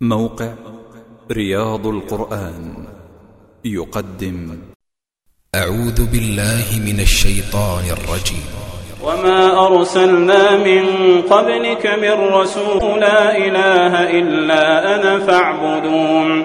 موقع رياض القرآن يقدم. أعوذ بالله من الشيطان الرجيم. وما أرسلنا من قبلك من رسول لا إله إلا أنا فاعبدون.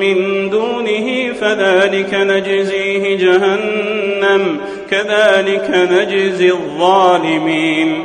من دونه فذلك نجزيه جهنم كذلك نجزي الظالمين.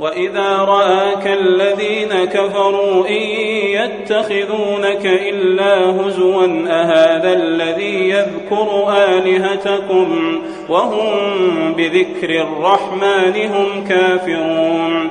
وإذا رآك الذين كفروا إن يتخذونك إلا هزوا أهذا الذي يذكر آلهتكم وهم بذكر الرحمن هم كافرون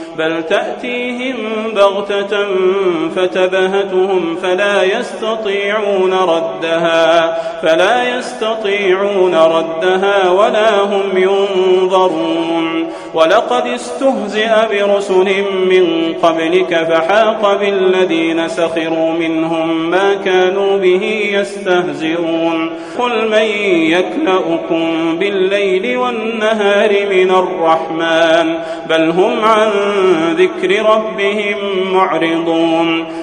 بل تأتيهم بغتة فتبهتهم فلا يستطيعون ردها. فلا يستطيعون ردها ولا هم ينظرون. ولقد استهزئ برسل من قبلك فحاق بالذين سخروا منهم ما كانوا به يستهزئون. قل من يكلأكم بالليل والنهار من الرحمن؟ بل هم عن ذكر ربهم معرضون.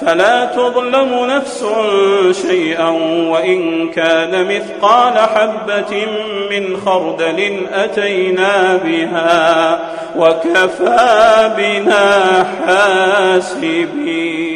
فلا تظلم نفس شيئا وإن كان مثقال حبة من خردل أتينا بها وكفى بنا حاسبين.